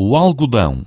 o algodão.